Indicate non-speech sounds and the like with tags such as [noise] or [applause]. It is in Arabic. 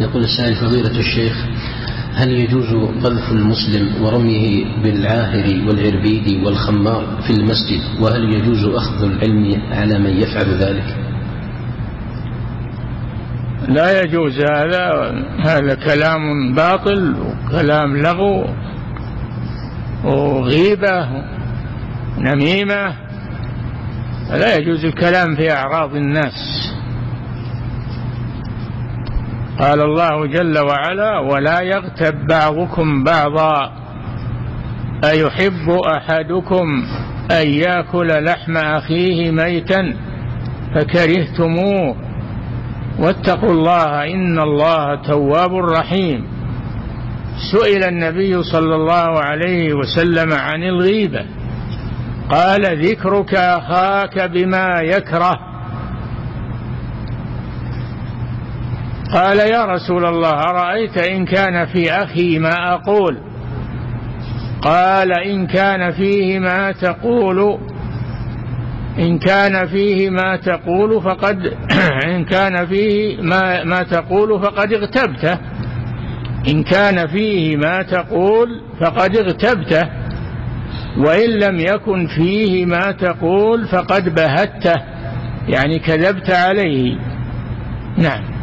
يقول السائل فضيلة الشيخ هل يجوز قذف المسلم ورميه بالعاهر والعربيد والخمار في المسجد؟ وهل يجوز أخذ العلم على من يفعل ذلك؟ لا يجوز هذا. هذا كلام باطل وكلام لغو وغيبة نميمة لا يجوز الكلام في أعراض الناس. قال الله جل وعلا ولا يغتب بعضكم بعضا أيحب أحدكم أن يأكل لحم أخيه ميتا فكرهتموه واتقوا الله إن الله تواب رحيم. سئل النبي صلى الله عليه وسلم عن الغيبة قال ذكرك أخاك بما يكره قال يا رسول الله أرأيت إن كان في أخي ما أقول؟ قال إن كان فيه ما تقول إن كان فيه ما تقول فقد [clears throat] إن كان فيه ما, ما تقول فقد اغتبته. إن كان فيه ما تقول فقد اغتبته. وإن لم يكن فيه ما تقول فقد بهته. يعني كذبت عليه. نعم.